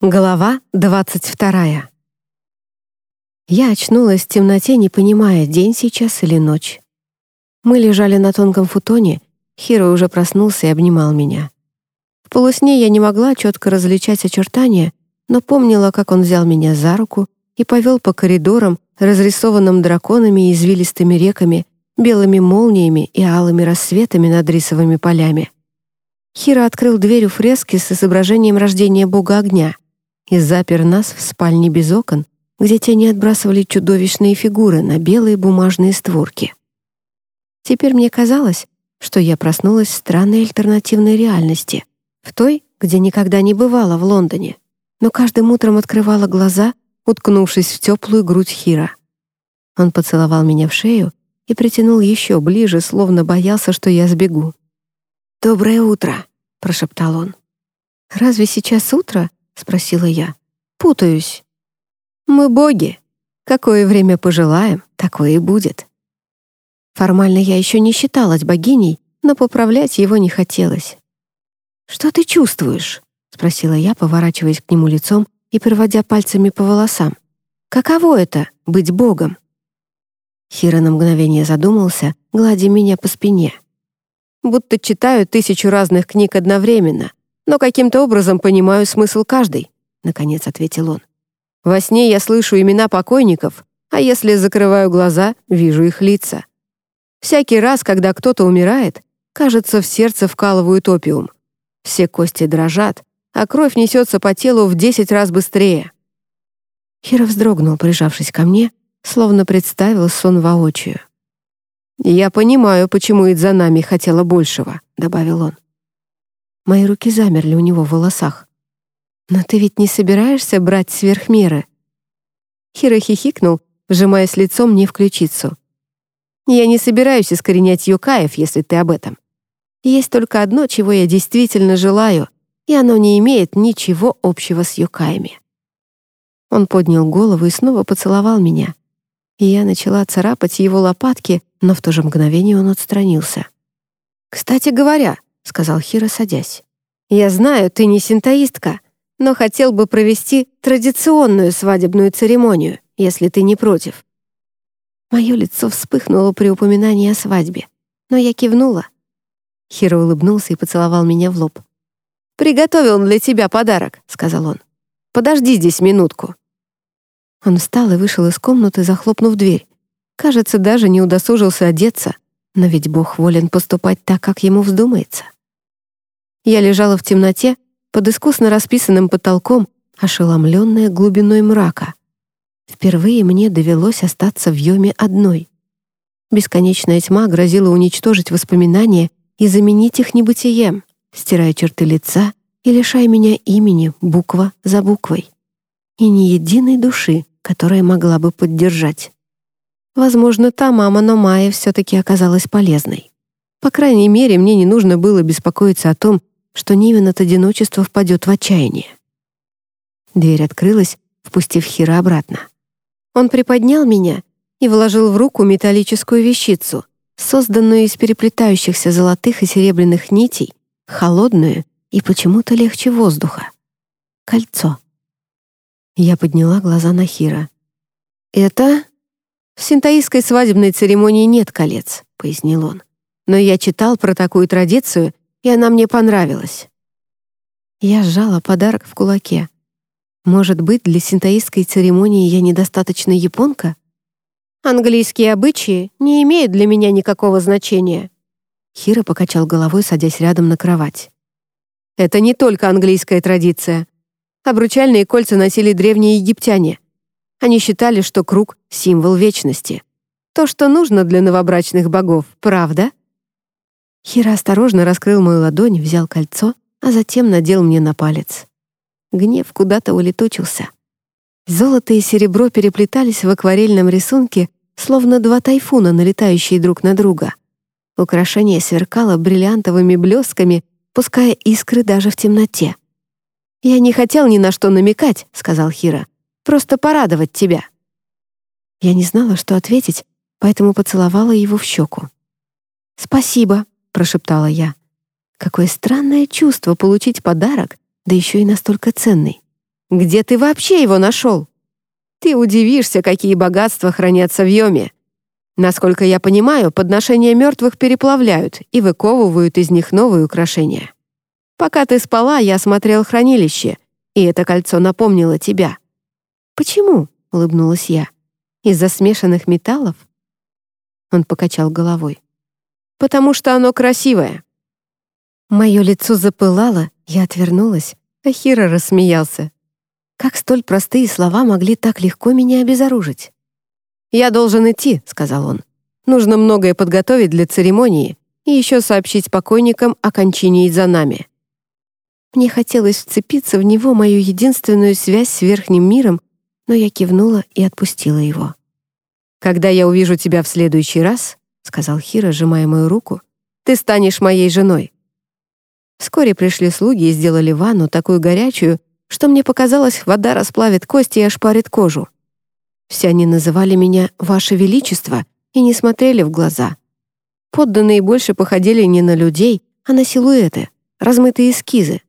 Глава 22. Я очнулась в темноте, не понимая, день сейчас или ночь. Мы лежали на тонком футоне, Хиро уже проснулся и обнимал меня. В полусне я не могла четко различать очертания, но помнила, как он взял меня за руку и повел по коридорам, разрисованным драконами и извилистыми реками, белыми молниями и алыми рассветами над рисовыми полями. Хиро открыл дверь у фрески с изображением рождения бога огня — и запер нас в спальне без окон, где тени отбрасывали чудовищные фигуры на белые бумажные створки. Теперь мне казалось, что я проснулась в странной альтернативной реальности, в той, где никогда не бывала в Лондоне, но каждым утром открывала глаза, уткнувшись в теплую грудь Хира. Он поцеловал меня в шею и притянул еще ближе, словно боялся, что я сбегу. «Доброе утро», — прошептал он. «Разве сейчас утро?» — спросила я. «Путаюсь». «Мы боги. Какое время пожелаем, такое и будет». Формально я еще не считалась богиней, но поправлять его не хотелось. «Что ты чувствуешь?» — спросила я, поворачиваясь к нему лицом и проводя пальцами по волосам. «Каково это — быть богом?» Хиро на мгновение задумался, гладя меня по спине. «Будто читаю тысячу разных книг одновременно, но каким-то образом понимаю смысл каждой», — наконец ответил он. «Во сне я слышу имена покойников, а если закрываю глаза, вижу их лица. Всякий раз, когда кто-то умирает, кажется, в сердце вкалывают опиум. Все кости дрожат, а кровь несется по телу в десять раз быстрее». Хиро вздрогнул, прижавшись ко мне, словно представил сон воочию. «Я понимаю, почему Идзанами хотела большего», — добавил он. Мои руки замерли у него в волосах. «Но ты ведь не собираешься брать сверх меры?» Хиро хихикнул, вжимаясь лицом мне в ключицу. «Я не собираюсь искоренять юкаев, если ты об этом. Есть только одно, чего я действительно желаю, и оно не имеет ничего общего с юкаями». Он поднял голову и снова поцеловал меня. И я начала царапать его лопатки, но в то же мгновение он отстранился. «Кстати говоря», — сказал Хиро, садясь. «Я знаю, ты не синтоистка, но хотел бы провести традиционную свадебную церемонию, если ты не против». Мое лицо вспыхнуло при упоминании о свадьбе, но я кивнула. Хиро улыбнулся и поцеловал меня в лоб. «Приготовил для тебя подарок», — сказал он. «Подожди здесь минутку». Он встал и вышел из комнаты, захлопнув дверь. Кажется, даже не удосужился одеться, но ведь Бог волен поступать так, как ему вздумается. Я лежала в темноте, под искусно расписанным потолком, ошеломленная глубиной мрака. Впервые мне довелось остаться в Йоме одной. Бесконечная тьма грозила уничтожить воспоминания и заменить их небытием, стирая черты лица и лишая меня имени буква за буквой. И ни единой души, которая могла бы поддержать. Возможно, та мама Номая все-таки оказалась полезной. По крайней мере, мне не нужно было беспокоиться о том, что Нивен от одиночества впадет в отчаяние. Дверь открылась, впустив Хира обратно. Он приподнял меня и вложил в руку металлическую вещицу, созданную из переплетающихся золотых и серебряных нитей, холодную и почему-то легче воздуха. Кольцо. Я подняла глаза на Хира. «Это...» «В синтаистской свадебной церемонии нет колец», — пояснил он. «Но я читал про такую традицию и она мне понравилась. Я сжала подарок в кулаке. Может быть, для синтоистской церемонии я недостаточно японка? Английские обычаи не имеют для меня никакого значения. Хиро покачал головой, садясь рядом на кровать. Это не только английская традиция. Обручальные кольца носили древние египтяне. Они считали, что круг — символ вечности. То, что нужно для новобрачных богов, правда? Хира осторожно раскрыл мою ладонь, взял кольцо, а затем надел мне на палец. Гнев куда-то улетучился. Золото и серебро переплетались в акварельном рисунке, словно два тайфуна, налетающие друг на друга. Украшение сверкало бриллиантовыми блесками, пуская искры даже в темноте. «Я не хотел ни на что намекать», — сказал Хира. «Просто порадовать тебя». Я не знала, что ответить, поэтому поцеловала его в щеку. «Спасибо», — прошептала я. Какое странное чувство получить подарок, да еще и настолько ценный. Где ты вообще его нашел? Ты удивишься, какие богатства хранятся в Йоме. Насколько я понимаю, подношения мертвых переплавляют и выковывают из них новые украшения. Пока ты спала, я смотрел хранилище, и это кольцо напомнило тебя». «Почему?» — улыбнулась я. «Из-за смешанных металлов?» Он покачал головой. «Потому что оно красивое». Мое лицо запылало, я отвернулась, а Хира рассмеялся. Как столь простые слова могли так легко меня обезоружить? «Я должен идти», — сказал он. «Нужно многое подготовить для церемонии и еще сообщить покойникам о кончине за нами». Мне хотелось вцепиться в него мою единственную связь с верхним миром, но я кивнула и отпустила его. «Когда я увижу тебя в следующий раз», — сказал Хира, сжимая мою руку, «ты станешь моей женой». Вскоре пришли слуги и сделали ванну такую горячую, что мне показалось, вода расплавит кости и ошпарит кожу. Все они называли меня «Ваше Величество» и не смотрели в глаза. Подданные больше походили не на людей, а на силуэты, размытые эскизы.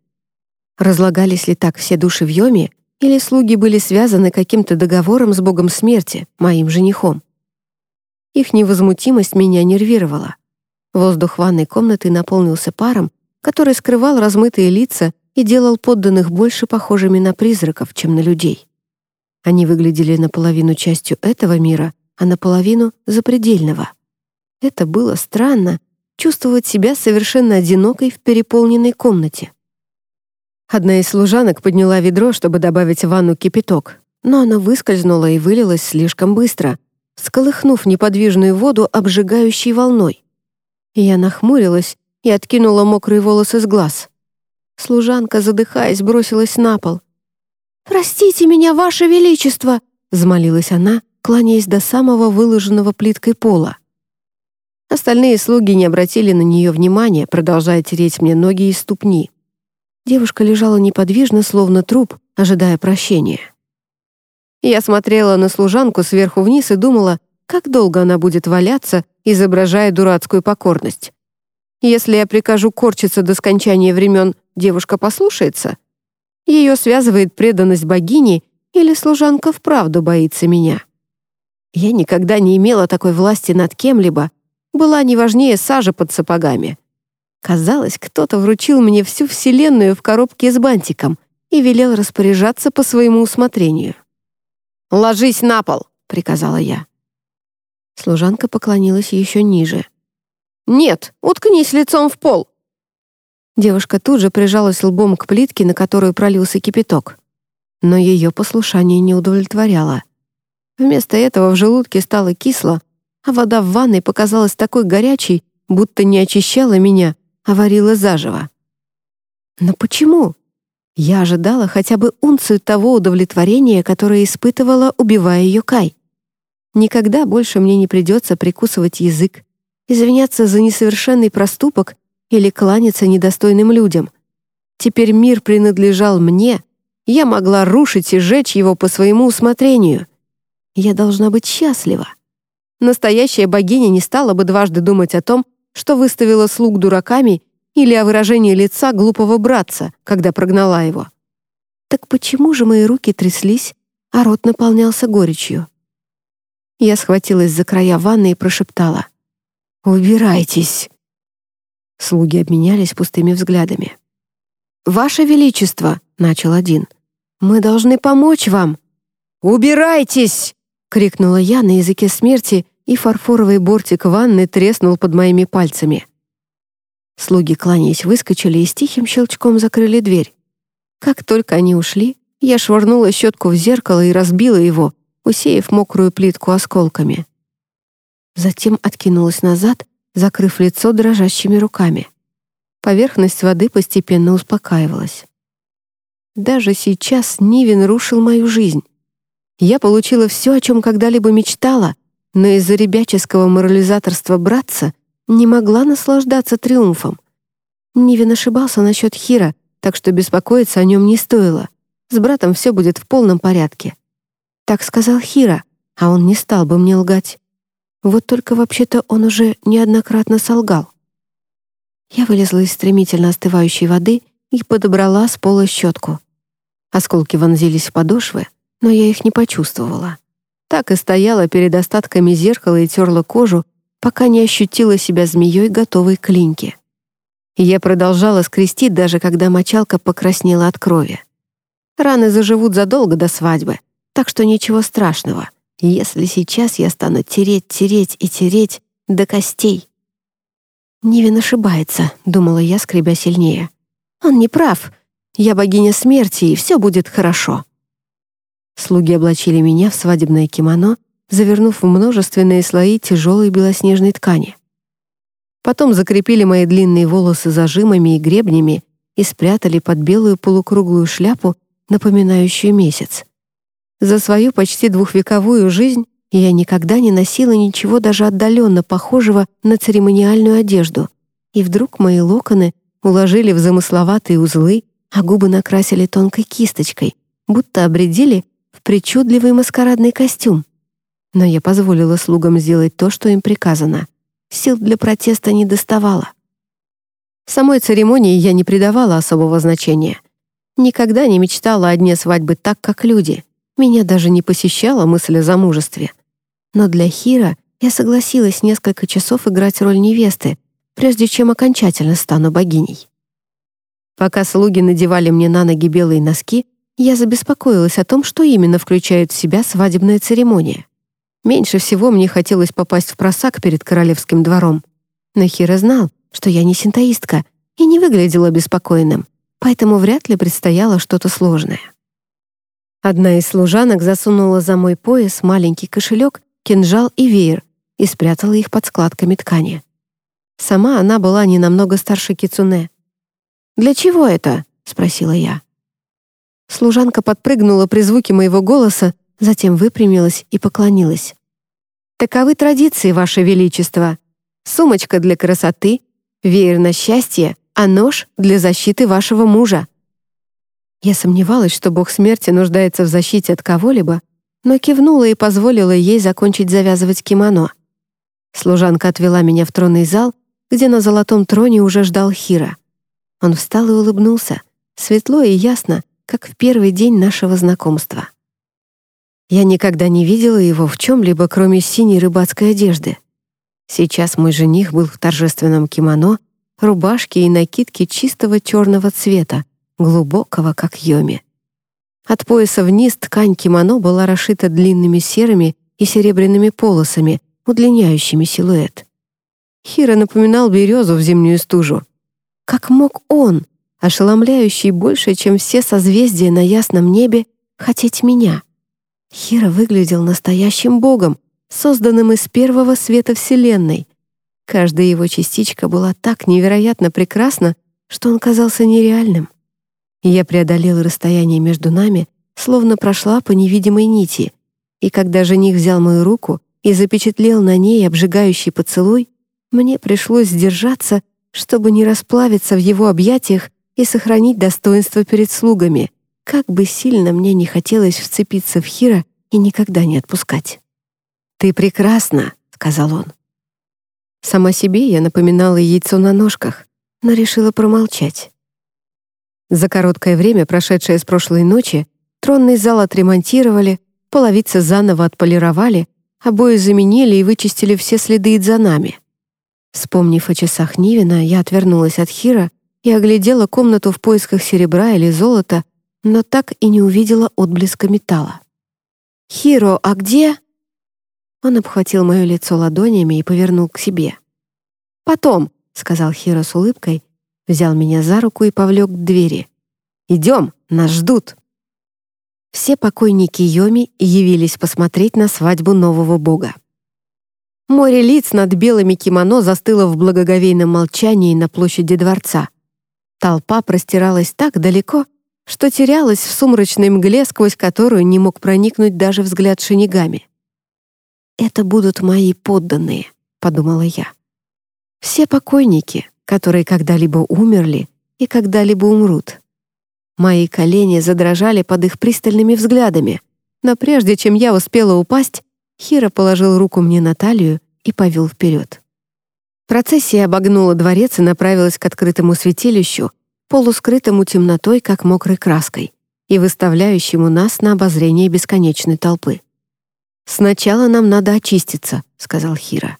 Разлагались ли так все души в Йоме, или слуги были связаны каким-то договором с богом смерти, моим женихом? Их невозмутимость меня нервировала. Воздух ванной комнаты наполнился паром, который скрывал размытые лица и делал подданных больше похожими на призраков, чем на людей. Они выглядели наполовину частью этого мира, а наполовину — запредельного. Это было странно — чувствовать себя совершенно одинокой в переполненной комнате. Одна из служанок подняла ведро, чтобы добавить в ванну кипяток, но она выскользнула и вылилась слишком быстро, сколыхнув неподвижную воду обжигающей волной. Я нахмурилась и откинула мокрые волосы с глаз. Служанка, задыхаясь, бросилась на пол. «Простите меня, Ваше Величество!» — взмолилась она, кланяясь до самого выложенного плиткой пола. Остальные слуги не обратили на нее внимания, продолжая тереть мне ноги и ступни. Девушка лежала неподвижно, словно труп, ожидая прощения. Я смотрела на служанку сверху вниз и думала, как долго она будет валяться, изображая дурацкую покорность. Если я прикажу корчиться до скончания времен, девушка послушается? Ее связывает преданность богине или служанка вправду боится меня? Я никогда не имела такой власти над кем-либо, была не важнее сажи под сапогами. Казалось, кто-то вручил мне всю вселенную в коробке с бантиком и велел распоряжаться по своему усмотрению. «Ложись на пол!» — приказала я. Служанка поклонилась еще ниже — «Нет, уткнись лицом в пол!» Девушка тут же прижалась лбом к плитке, на которую пролился кипяток. Но ее послушание не удовлетворяло. Вместо этого в желудке стало кисло, а вода в ванной показалась такой горячей, будто не очищала меня, а варила заживо. Но почему? Я ожидала хотя бы унцию того удовлетворения, которое испытывала, убивая ее. Никогда больше мне не придется прикусывать язык, извиняться за несовершенный проступок или кланяться недостойным людям. Теперь мир принадлежал мне, я могла рушить и жечь его по своему усмотрению. Я должна быть счастлива. Настоящая богиня не стала бы дважды думать о том, что выставила слуг дураками или о выражении лица глупого братца, когда прогнала его. Так почему же мои руки тряслись, а рот наполнялся горечью? Я схватилась за края ванны и прошептала — «Убирайтесь!» Слуги обменялись пустыми взглядами. «Ваше Величество!» — начал один. «Мы должны помочь вам!» «Убирайтесь!» — крикнула я на языке смерти, и фарфоровый бортик ванны треснул под моими пальцами. Слуги, кланяясь, выскочили и с тихим щелчком закрыли дверь. Как только они ушли, я швырнула щетку в зеркало и разбила его, усеяв мокрую плитку осколками затем откинулась назад, закрыв лицо дрожащими руками. Поверхность воды постепенно успокаивалась. Даже сейчас Нивин рушил мою жизнь. Я получила все, о чем когда-либо мечтала, но из-за ребяческого морализаторства братца не могла наслаждаться триумфом. Нивин ошибался насчет Хира, так что беспокоиться о нем не стоило. С братом все будет в полном порядке. Так сказал Хира, а он не стал бы мне лгать. Вот только вообще-то он уже неоднократно солгал. Я вылезла из стремительно остывающей воды и подобрала с пола щетку. Осколки вонзились в подошвы, но я их не почувствовала. Так и стояла перед остатками зеркала и терла кожу, пока не ощутила себя змеей, готовой к линьке. Я продолжала скрести, даже когда мочалка покраснела от крови. Раны заживут задолго до свадьбы, так что ничего страшного, если сейчас я стану тереть, тереть и тереть до костей. «Нивен ошибается», — думала я, скребя сильнее. «Он не прав. Я богиня смерти, и все будет хорошо». Слуги облачили меня в свадебное кимоно, завернув в множественные слои тяжелой белоснежной ткани. Потом закрепили мои длинные волосы зажимами и гребнями и спрятали под белую полукруглую шляпу, напоминающую месяц. За свою почти двухвековую жизнь я никогда не носила ничего даже отдаленно похожего на церемониальную одежду, и вдруг мои локоны уложили в замысловатые узлы, а губы накрасили тонкой кисточкой, будто обредили в причудливый маскарадный костюм. Но я позволила слугам сделать то, что им приказано. Сил для протеста не доставало. Самой церемонии я не придавала особого значения. Никогда не мечтала о дне свадьбы так, как люди. Меня даже не посещала мысль о замужестве. Но для Хира я согласилась несколько часов играть роль невесты, прежде чем окончательно стану богиней. Пока слуги надевали мне на ноги белые носки, я забеспокоилась о том, что именно включает в себя свадебная церемония. Меньше всего мне хотелось попасть в просак перед королевским двором. Но Хира знал, что я не синтоистка и не выглядела беспокойным, поэтому вряд ли предстояло что-то сложное. Одна из служанок засунула за мой пояс маленький кошелек кинжал и веер и спрятала их под складками ткани. Сама она была не намного старше Кицуне. «Для чего это?» — спросила я. Служанка подпрыгнула при звуке моего голоса, затем выпрямилась и поклонилась. «Таковы традиции, Ваше Величество. Сумочка для красоты, веер на счастье, а нож для защиты вашего мужа». Я сомневалась, что бог смерти нуждается в защите от кого-либо, но кивнула и позволила ей закончить завязывать кимоно. Служанка отвела меня в тронный зал, где на золотом троне уже ждал Хира. Он встал и улыбнулся, светло и ясно, как в первый день нашего знакомства. Я никогда не видела его в чем-либо, кроме синей рыбацкой одежды. Сейчас мой жених был в торжественном кимоно, рубашке и накидке чистого черного цвета, глубокого, как йоми. От пояса вниз ткань кимоно была расшита длинными серыми и серебряными полосами, удлиняющими силуэт. Хира напоминал березу в зимнюю стужу. Как мог он, ошеломляющий больше, чем все созвездия на ясном небе, хотеть меня? Хира выглядел настоящим богом, созданным из первого света Вселенной. Каждая его частичка была так невероятно прекрасна, что он казался нереальным. Я преодолела расстояние между нами, словно прошла по невидимой нити, и когда жених взял мою руку и запечатлел на ней обжигающий поцелуй, мне пришлось сдержаться, чтобы не расплавиться в его объятиях и сохранить достоинство перед слугами, как бы сильно мне не хотелось вцепиться в Хира и никогда не отпускать. «Ты прекрасна», — сказал он. Сама себе я напоминала яйцо на ножках, но решила промолчать. За короткое время, прошедшее с прошлой ночи, тронный зал отремонтировали, половицы заново отполировали, обои заменили и вычистили все следы идзанами. Вспомнив о часах Нивина, я отвернулась от Хира и оглядела комнату в поисках серебра или золота, но так и не увидела отблеска металла. «Хиро, а где?» Он обхватил мое лицо ладонями и повернул к себе. «Потом», — сказал Хиро с улыбкой, взял меня за руку и повлек к двери. «Идем, нас ждут». Все покойники Йоми явились посмотреть на свадьбу нового бога. Море лиц над белыми кимоно застыло в благоговейном молчании на площади дворца. Толпа простиралась так далеко, что терялась в сумрачной мгле, сквозь которую не мог проникнуть даже взгляд шинигами. «Это будут мои подданные», — подумала я. «Все покойники, которые когда-либо умерли и когда-либо умрут. Мои колени задрожали под их пристальными взглядами, но прежде чем я успела упасть, Хира положил руку мне на талию и повел вперед. Процессия обогнула дворец и направилась к открытому святилищу, полускрытому темнотой, как мокрой краской. и выставляющему нас на обозрение бесконечной толпы. «Сначала нам надо очиститься», — сказал Хира.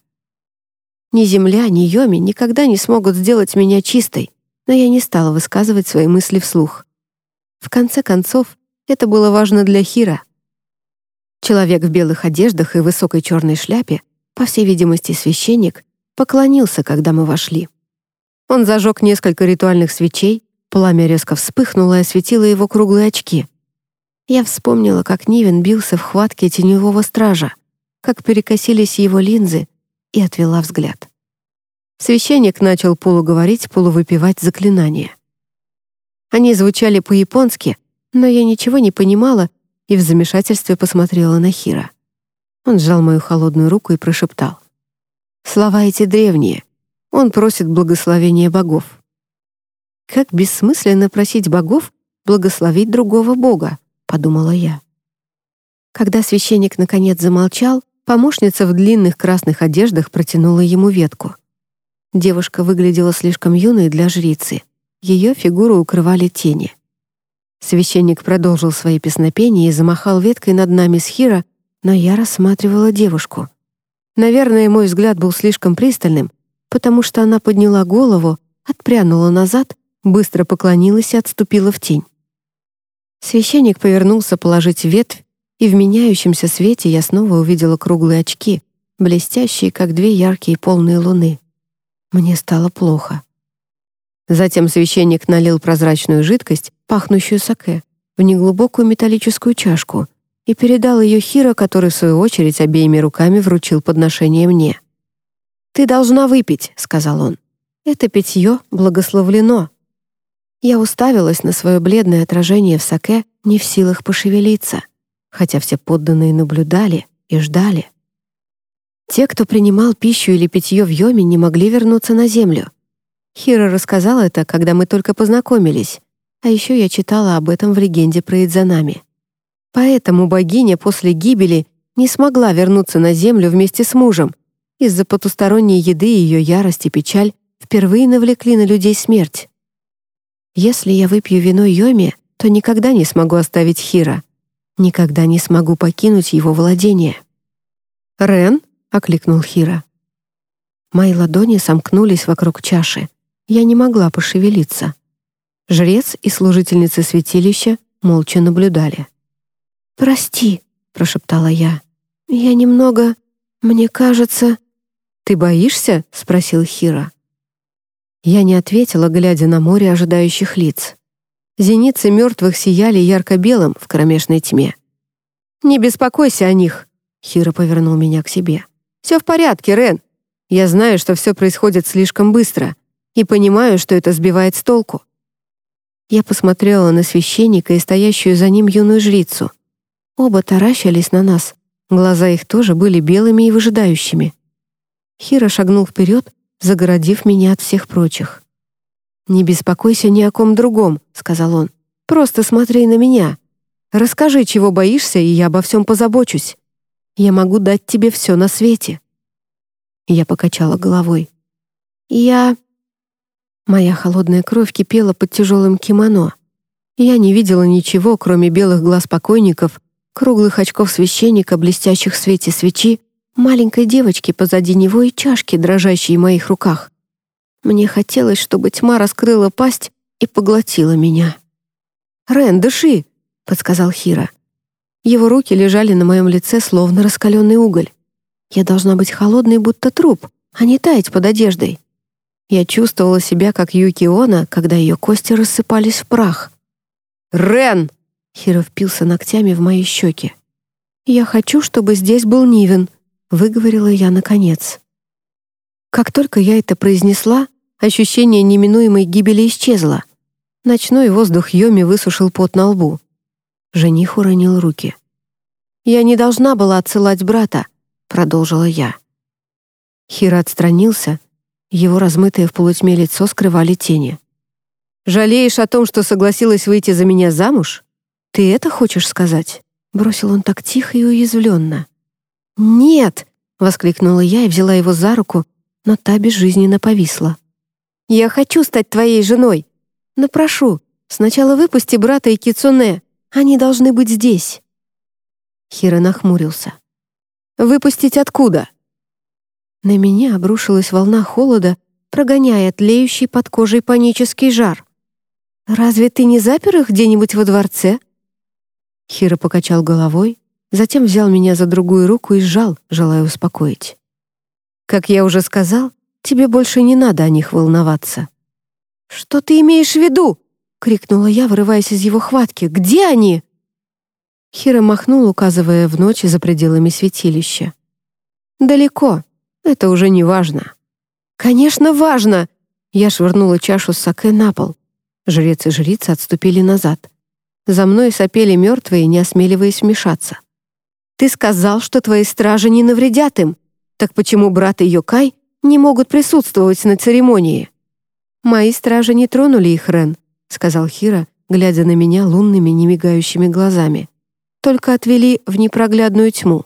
«Ни земля, ни Йоми никогда не смогут сделать меня чистой, но я не стала высказывать свои мысли вслух. В конце концов, это было важно для Хира. Человек в белых одеждах и высокой черной шляпе, по всей видимости, священник, поклонился, когда мы вошли. Он зажег несколько ритуальных свечей, пламя резко вспыхнуло и осветило его круглые очки. Я вспомнила, как Нивен бился в хватке теневого стража, как перекосились его линзы, и отвела взгляд. Священник начал полуговорить, полувыпивать заклинания. Они звучали по-японски, но я ничего не понимала и в замешательстве посмотрела на Хира. Он сжал мою холодную руку и прошептал. «Слова эти древние. Он просит благословения богов». «Как бессмысленно просить богов благословить другого бога», — подумала я. Когда священник наконец замолчал, помощница в длинных красных одеждах протянула ему ветку. Девушка выглядела слишком юной для жрицы. Ее фигуру укрывали тени. Священник продолжил свои песнопения и замахал веткой над нами с Хира, но я рассматривала девушку. Наверное, мой взгляд был слишком пристальным, потому что она подняла голову, отпрянула назад, быстро поклонилась и отступила в тень. Священник повернулся положить ветвь, и в меняющемся свете я снова увидела круглые очки, блестящие, как две яркие полные луны. Мне стало плохо. Затем священник налил прозрачную жидкость, пахнущую саке, в неглубокую металлическую чашку и передал ее Хиро, который, в свою очередь, обеими руками вручил подношение мне. «Ты должна выпить», — сказал он. «Это питье благословлено». Я уставилась на свое бледное отражение в саке, не в силах пошевелиться, хотя все подданные наблюдали и ждали. Те, кто принимал пищу или питье в Йоме, не могли вернуться на землю — Хира рассказал это, когда мы только познакомились, а еще я читала об этом в легенде про Идзанами. Поэтому богиня после гибели не смогла вернуться на землю вместе с мужем. Из-за потусторонней еды ее ярость и печаль впервые навлекли на людей смерть. Если я выпью вино Йоми, то никогда не смогу оставить Хира. Никогда не смогу покинуть его владение. «Рен?» — окликнул Хира. Мои ладони сомкнулись вокруг чаши. Я не могла пошевелиться. Жрец и служительницы святилища молча наблюдали. «Прости», — прошептала я. «Я немного... Мне кажется...» «Ты боишься?» — спросил Хира. Я не ответила, глядя на море ожидающих лиц. Зеницы мертвых сияли ярко-белым в кромешной тьме. «Не беспокойся о них», — Хира повернул меня к себе. «Все в порядке, Рен. Я знаю, что все происходит слишком быстро и понимаю, что это сбивает с толку. Я посмотрела на священника и стоящую за ним юную жрицу. Оба таращились на нас. Глаза их тоже были белыми и выжидающими. Хира шагнул вперед, загородив меня от всех прочих. «Не беспокойся ни о ком другом», — сказал он. «Просто смотри на меня. Расскажи, чего боишься, и я обо всем позабочусь. Я могу дать тебе все на свете». Я покачала головой. «Я...» Моя холодная кровь кипела под тяжелым кимоно. Я не видела ничего, кроме белых глаз покойников, круглых очков священника, блестящих в свете свечи, маленькой девочки позади него и чашки, дрожащей в моих руках. Мне хотелось, чтобы тьма раскрыла пасть и поглотила меня. «Рен, дыши!» — подсказал Хира. Его руки лежали на моем лице, словно раскаленный уголь. Я должна быть холодной, будто труп, а не таять под одеждой. Я чувствовала себя как Юкиона, когда ее кости рассыпались в прах. «Рен!» — Хиро впился ногтями в мои щеки. «Я хочу, чтобы здесь был Нивен», — выговорила я наконец. Как только я это произнесла, ощущение неминуемой гибели исчезло. Ночной воздух Йоми высушил пот на лбу. Жених уронил руки. «Я не должна была отсылать брата», — продолжила я. Хиро отстранился, его размытое в полутьме лицо скрывали тени. «Жалеешь о том, что согласилась выйти за меня замуж? Ты это хочешь сказать?» Бросил он так тихо и уязвленно. «Нет!» — воскликнула я и взяла его за руку, но та безжизненно повисла. «Я хочу стать твоей женой, но прошу, сначала выпусти брата и Кицуне. Они должны быть здесь». Хира нахмурился. «Выпустить откуда?» На меня обрушилась волна холода, прогоняя тлеющий под кожей панический жар. «Разве ты не запер их где-нибудь во дворце?» Хира покачал головой, затем взял меня за другую руку и сжал, желая успокоить. «Как я уже сказал, тебе больше не надо о них волноваться». «Что ты имеешь в виду?» — крикнула я, вырываясь из его хватки. «Где они?» Хира махнул, указывая в ночь за пределами святилища. «Далеко. Это уже не важно». «Конечно, важно!» Я швырнула чашу с саке на пол. Жрец и жрица отступили назад. За мной сопели мертвые, не осмеливаясь вмешаться. «Ты сказал, что твои стражи не навредят им. Так почему брат и Йокай не могут присутствовать на церемонии?» «Мои стражи не тронули их, Рен», — сказал Хира, глядя на меня лунными, немигающими глазами. «Только отвели в непроглядную тьму».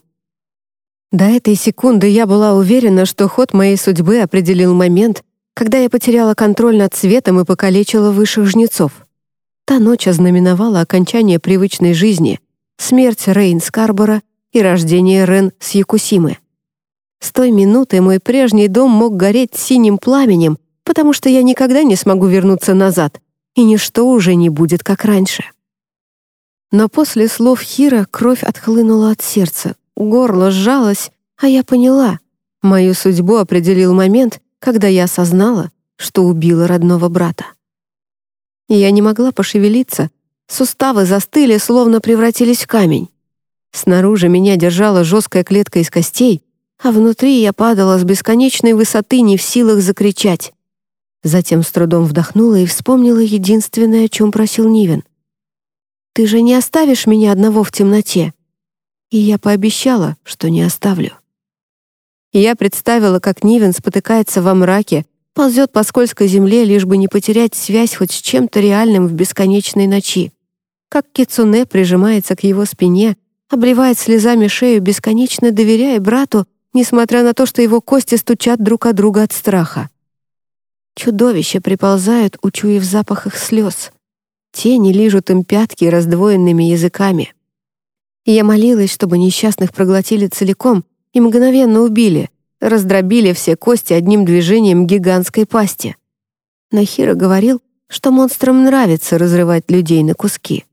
До этой секунды я была уверена, что ход моей судьбы определил момент, когда я потеряла контроль над светом и покалечила высших жнецов. Та ночь ознаменовала окончание привычной жизни, смерть Рейн Скарбора и рождение Рен с Якусимы. С той минуты мой прежний дом мог гореть синим пламенем, потому что я никогда не смогу вернуться назад, и ничто уже не будет как раньше. Но после слов Хира кровь отхлынула от сердца, горло сжалось, а я поняла. Мою судьбу определил момент, когда я осознала, что убила родного брата. Я не могла пошевелиться, суставы застыли, словно превратились в камень. Снаружи меня держала жесткая клетка из костей, а внутри я падала с бесконечной высоты, не в силах закричать. Затем с трудом вдохнула и вспомнила единственное, о чем просил Нивен. «Ты же не оставишь меня одного в темноте?» И я пообещала, что не оставлю. Я представила, как Нивен спотыкается во мраке, ползет по скользкой земле, лишь бы не потерять связь хоть с чем-то реальным в бесконечной ночи. Как Кицуне прижимается к его спине, обливает слезами шею, бесконечно доверяя брату, несмотря на то, что его кости стучат друг от друга от страха. Чудовища приползают, учуяв запах их слез. Тени лижут им пятки раздвоенными языками. Я молилась, чтобы несчастных проглотили целиком и мгновенно убили, раздробили все кости одним движением гигантской пасти. Нахира говорил, что монстрам нравится разрывать людей на куски.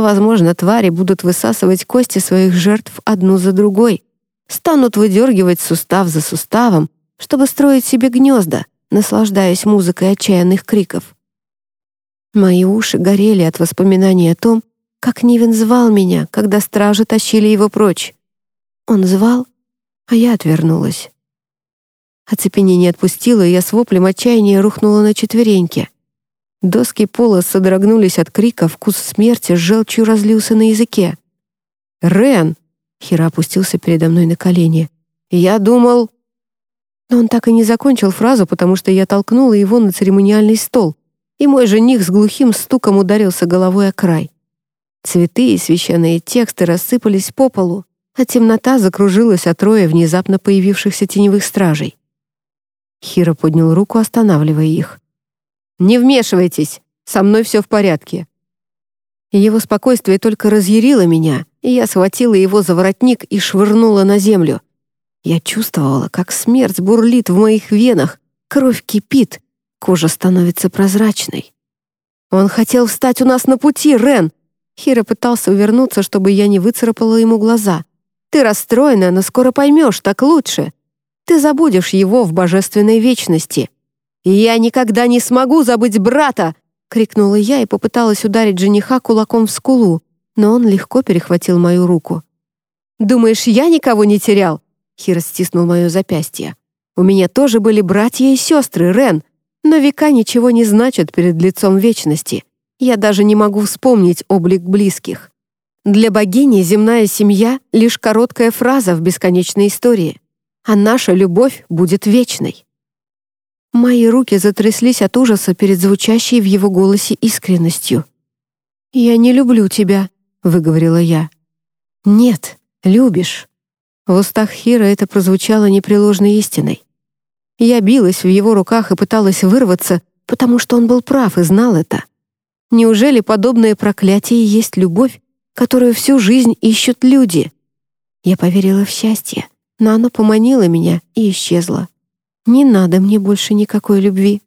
Возможно, твари будут высасывать кости своих жертв одну за другой, станут выдергивать сустав за суставом, чтобы строить себе гнезда — наслаждаясь музыкой отчаянных криков. Мои уши горели от воспоминаний о том, как Нивен звал меня, когда стражи тащили его прочь. Он звал, а я отвернулась. Оцепенение отпустило, и я с воплем отчаяния рухнула на четвереньки. Доски пола содрогнулись от крика, вкус смерти с желчью разлился на языке. «Рен!» — Хира опустился передо мной на колени. «Я думал...» Но он так и не закончил фразу, потому что я толкнула его на церемониальный стол, и мой жених с глухим стуком ударился головой о край. Цветы и священные тексты рассыпались по полу, а темнота закружилась от роя внезапно появившихся теневых стражей. Хиро поднял руку, останавливая их. «Не вмешивайтесь! Со мной все в порядке!» Его спокойствие только разъярило меня, и я схватила его за воротник и швырнула на землю. Я чувствовала, как смерть бурлит в моих венах, кровь кипит, кожа становится прозрачной. «Он хотел встать у нас на пути, Рен!» Хира пытался увернуться, чтобы я не выцарапала ему глаза. «Ты расстроена, но скоро поймешь, так лучше. Ты забудешь его в божественной вечности». «Я никогда не смогу забыть брата!» — крикнула я и попыталась ударить жениха кулаком в скулу, но он легко перехватил мою руку. «Думаешь, я никого не терял? Хир стиснул мое запястье. «У меня тоже были братья и сестры, Рен, но века ничего не значат перед лицом вечности. Я даже не могу вспомнить облик близких. Для богини земная семья — лишь короткая фраза в бесконечной истории, а наша любовь будет вечной». Мои руки затряслись от ужаса перед звучащей в его голосе искренностью. «Я не люблю тебя», — выговорила я. «Нет, любишь». В устах Хира это прозвучало непреложной истиной. Я билась в его руках и пыталась вырваться, потому что он был прав и знал это. Неужели подобное проклятие есть любовь, которую всю жизнь ищут люди? Я поверила в счастье, но оно поманило меня и исчезло. Не надо мне больше никакой любви.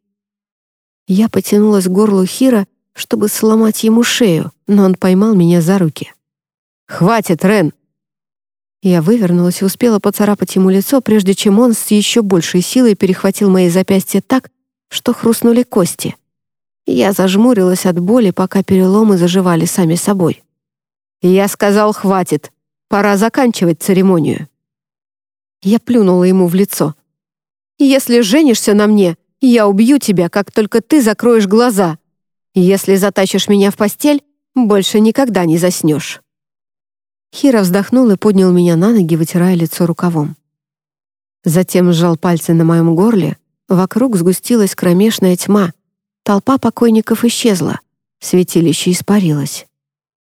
Я потянулась к горлу Хира, чтобы сломать ему шею, но он поймал меня за руки. «Хватит, Рен!» Я вывернулась и успела поцарапать ему лицо, прежде чем он с еще большей силой перехватил мои запястья так, что хрустнули кости. Я зажмурилась от боли, пока переломы заживали сами собой. Я сказал «хватит», пора заканчивать церемонию. Я плюнула ему в лицо. «Если женишься на мне, я убью тебя, как только ты закроешь глаза. Если затащишь меня в постель, больше никогда не заснешь». Хира вздохнул и поднял меня на ноги, вытирая лицо рукавом. Затем сжал пальцы на моем горле, вокруг сгустилась кромешная тьма. Толпа покойников исчезла, святилище испарилось.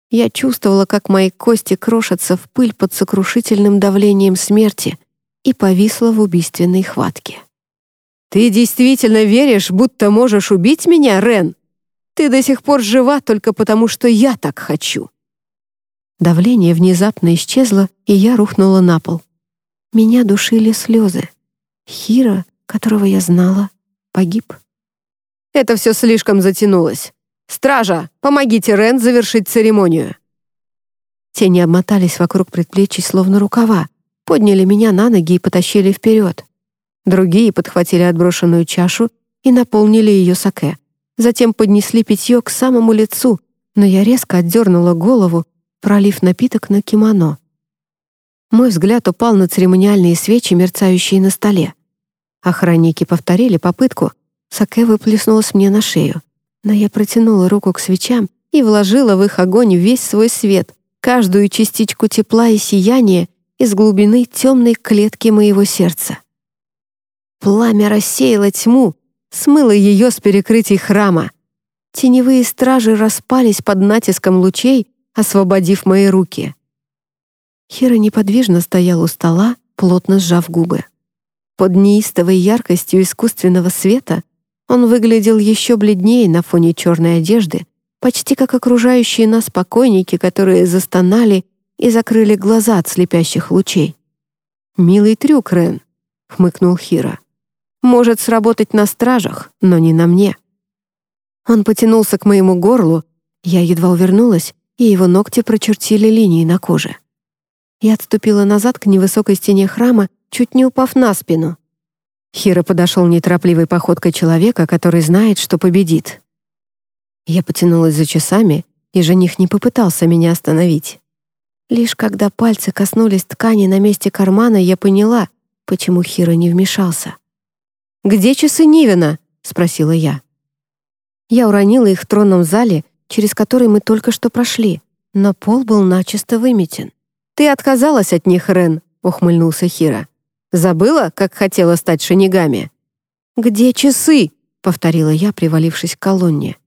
Я чувствовала, как мои кости крошатся в пыль под сокрушительным давлением смерти и повисла в убийственной хватке. «Ты действительно веришь, будто можешь убить меня, Рен? Ты до сих пор жива только потому, что я так хочу». Давление внезапно исчезло, и я рухнула на пол. Меня душили слезы. Хира, которого я знала, погиб. Это все слишком затянулось. «Стража, помогите Рен завершить церемонию!» Тени обмотались вокруг предплечий, словно рукава, подняли меня на ноги и потащили вперед. Другие подхватили отброшенную чашу и наполнили ее саке. Затем поднесли питье к самому лицу, но я резко отдернула голову пролив напиток на кимоно. Мой взгляд упал на церемониальные свечи, мерцающие на столе. Охранники повторили попытку. Саке выплеснулась мне на шею. Но я протянула руку к свечам и вложила в их огонь весь свой свет, каждую частичку тепла и сияния из глубины темной клетки моего сердца. Пламя рассеяло тьму, смыло ее с перекрытий храма. Теневые стражи распались под натиском лучей, освободив мои руки. Хира неподвижно стоял у стола, плотно сжав губы. Под неистовой яркостью искусственного света он выглядел еще бледнее на фоне черной одежды, почти как окружающие нас покойники, которые застонали и закрыли глаза от слепящих лучей. «Милый трюк, Рен», — хмыкнул Хира. «Может сработать на стражах, но не на мне». Он потянулся к моему горлу, я едва увернулась и его ногти прочертили линии на коже. Я отступила назад к невысокой стене храма, чуть не упав на спину. Хира подошел неторопливой походкой человека, который знает, что победит. Я потянулась за часами, и жених не попытался меня остановить. Лишь когда пальцы коснулись ткани на месте кармана, я поняла, почему Хира не вмешался. «Где часы Нивина?» — спросила я. Я уронила их в тронном зале через который мы только что прошли, но пол был начисто выметен. «Ты отказалась от них, Рен», — ухмыльнулся Хира. «Забыла, как хотела стать шинигами?» «Где часы?» — повторила я, привалившись к колонне.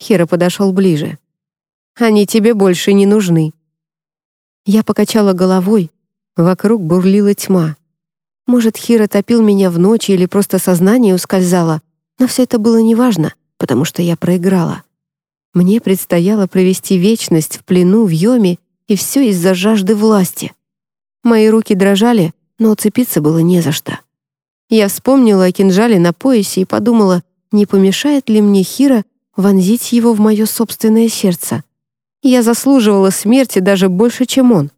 Хира подошел ближе. «Они тебе больше не нужны». Я покачала головой. Вокруг бурлила тьма. Может, Хира топил меня в ночи или просто сознание ускользало, но все это было неважно, потому что я проиграла. Мне предстояло провести вечность в плену в Йоме, и все из-за жажды власти. Мои руки дрожали, но уцепиться было не за что. Я вспомнила о кинжале на поясе и подумала, не помешает ли мне Хира вонзить его в мое собственное сердце. Я заслуживала смерти даже больше, чем он.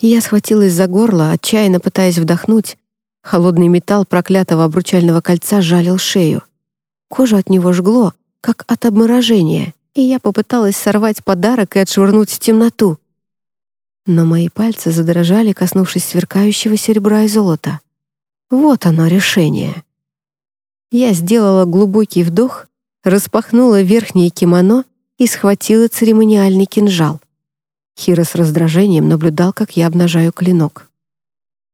Я схватилась за горло, отчаянно пытаясь вдохнуть. Холодный металл проклятого обручального кольца жалил шею. Кожу от него жгло, как от обморожения, и я попыталась сорвать подарок и отшвырнуть в темноту. Но мои пальцы задрожали, коснувшись сверкающего серебра и золота. Вот оно решение. Я сделала глубокий вдох, распахнула верхнее кимоно и схватила церемониальный кинжал. Хира с раздражением наблюдал, как я обнажаю клинок.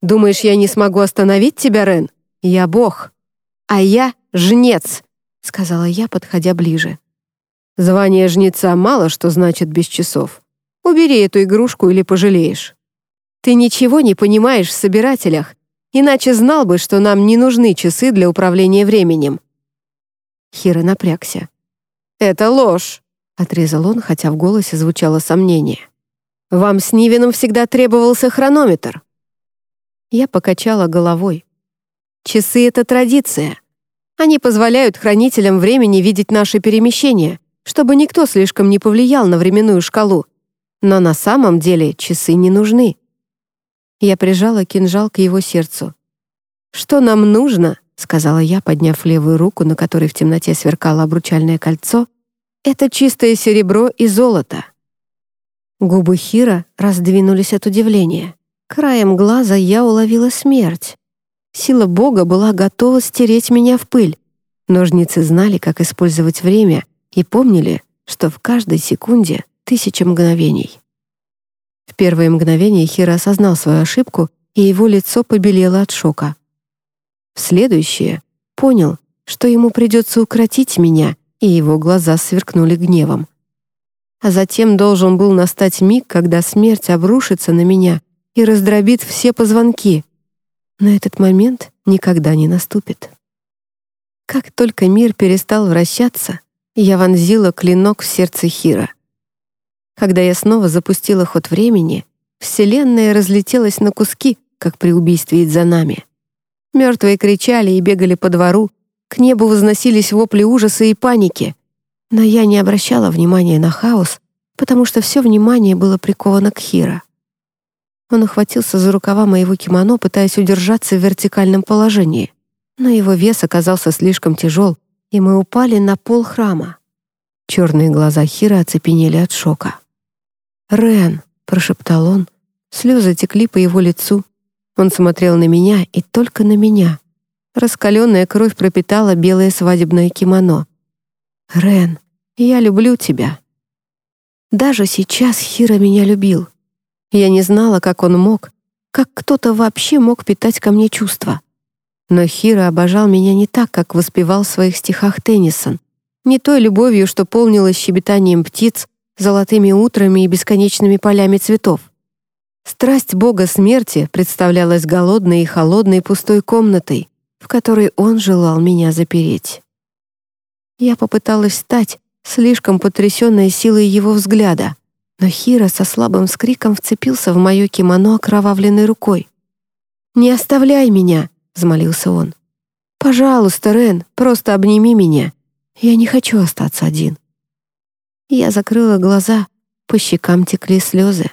«Думаешь, я не смогу остановить тебя, Рен? Я бог. А я — жнец, — сказала я, подходя ближе. «Звание жнеца мало что значит без часов. Убери эту игрушку или пожалеешь. Ты ничего не понимаешь в собирателях, иначе знал бы, что нам не нужны часы для управления временем». Хира напрягся. «Это ложь», — отрезал он, хотя в голосе звучало сомнение. «Вам с Нивином всегда требовался хронометр». Я покачала головой. «Часы — это традиция. Они позволяют хранителям времени видеть наши перемещения, чтобы никто слишком не повлиял на временную шкалу. Но на самом деле часы не нужны». Я прижала кинжал к его сердцу. «Что нам нужно?» — сказала я, подняв левую руку, на которой в темноте сверкало обручальное кольцо. «Это чистое серебро и золото». Губы Хира раздвинулись от удивления. Краем глаза я уловила смерть. Сила Бога была готова стереть меня в пыль. Ножницы знали, как использовать время, и помнили, что в каждой секунде тысяча мгновений. В первое мгновение Хира осознал свою ошибку, и его лицо побелело от шока. В следующее понял, что ему придется укротить меня, и его глаза сверкнули гневом. А затем должен был настать миг, когда смерть обрушится на меня и раздробит все позвонки. Но этот момент никогда не наступит. Как только мир перестал вращаться, я вонзила клинок в сердце Хира. Когда я снова запустила ход времени, Вселенная разлетелась на куски, как при убийстве Идзанами. Мертвые кричали и бегали по двору, к небу возносились вопли ужаса и паники. Но я не обращала внимания на хаос, потому что все внимание было приковано к Хира. Он ухватился за рукава моего кимоно, пытаясь удержаться в вертикальном положении. Но его вес оказался слишком тяжел, и мы упали на пол храма. Черные глаза Хира оцепенели от шока. «Рен!» — прошептал он. Слезы текли по его лицу. Он смотрел на меня и только на меня. Раскаленная кровь пропитала белое свадебное кимоно. «Рен, я люблю тебя». Даже сейчас Хира меня любил. Я не знала, как он мог, как кто-то вообще мог питать ко мне чувства. Но Хира обожал меня не так, как воспевал в своих стихах Теннисон, не той любовью, что полнилась щебетанием птиц, золотыми утрами и бесконечными полями цветов. Страсть бога смерти представлялась голодной и холодной пустой комнатой, в которой он желал меня запереть. Я попыталась встать, слишком потрясенная силой его взгляда, но Хира со слабым скриком вцепился в мое кимоно окровавленной рукой. «Не оставляй меня!» — взмолился он. «Пожалуйста, Рен, просто обними меня. Я не хочу остаться один». Я закрыла глаза, по щекам текли слезы.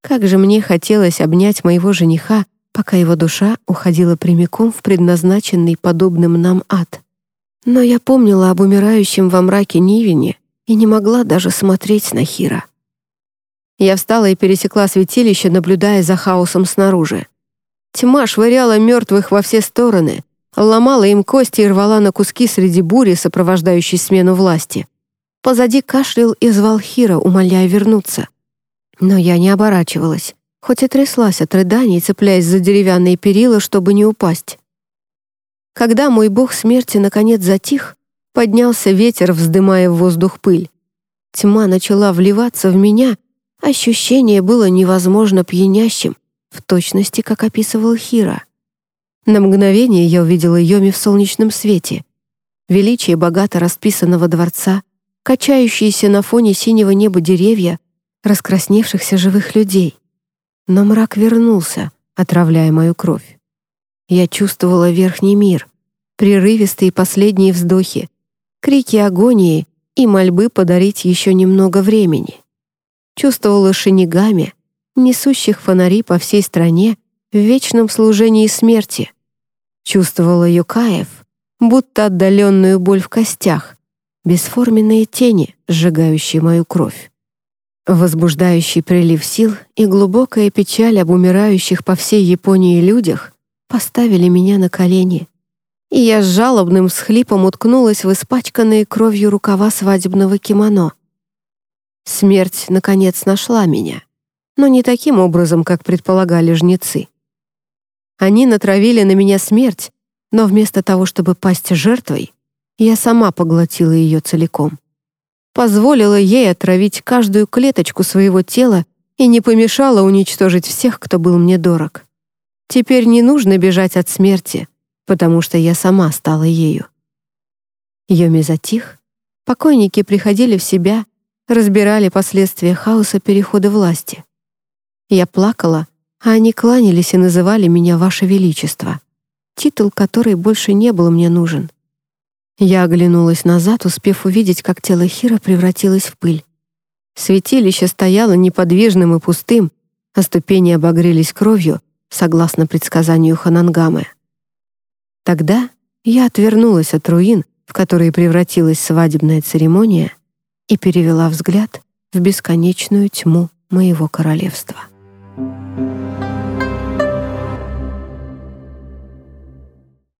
Как же мне хотелось обнять моего жениха, пока его душа уходила прямиком в предназначенный подобным нам ад. Но я помнила об умирающем во мраке Нивине и не могла даже смотреть на Хира. Я встала и пересекла святилище, наблюдая за хаосом снаружи. Тьма швыряла мертвых во все стороны, ломала им кости и рвала на куски среди бури, сопровождающей смену власти. Позади кашлял и звал Хира, умоляя вернуться. Но я не оборачивалась, хоть и тряслась от рыданий, цепляясь за деревянные перила, чтобы не упасть. Когда мой бог смерти наконец затих, поднялся ветер, вздымая в воздух пыль. Тьма начала вливаться в меня, ощущение было невозможно пьянящим, в точности, как описывал Хира. На мгновение я увидела Йоми в солнечном свете. Величие богато расписанного дворца, качающиеся на фоне синего неба деревья, раскрасневшихся живых людей. Но мрак вернулся, отравляя мою кровь. Я чувствовала верхний мир, прерывистые последние вздохи, крики агонии и мольбы подарить еще немного времени. Чувствовала шинигами, несущих фонари по всей стране в вечном служении смерти. Чувствовала юкаев, будто отдаленную боль в костях, бесформенные тени, сжигающие мою кровь. Возбуждающий прилив сил и глубокая печаль об умирающих по всей Японии людях поставили меня на колени. И я с жалобным схлипом уткнулась в испачканные кровью рукава свадебного кимоно. Смерть, наконец, нашла меня, но не таким образом, как предполагали жнецы. Они натравили на меня смерть, но вместо того, чтобы пасть жертвой, я сама поглотила ее целиком позволила ей отравить каждую клеточку своего тела и не помешала уничтожить всех, кто был мне дорог. Теперь не нужно бежать от смерти, потому что я сама стала ею. Йоми затих, Покойники приходили в себя, разбирали последствия хаоса перехода власти. Я плакала, а они кланялись и называли меня «Ваше Величество», титул который больше не был мне нужен. Я оглянулась назад, успев увидеть, как тело Хира превратилось в пыль. Святилище стояло неподвижным и пустым, а ступени обогрелись кровью, согласно предсказанию Ханангамы. Тогда я отвернулась от руин, в которые превратилась свадебная церемония, и перевела взгляд в бесконечную тьму моего королевства.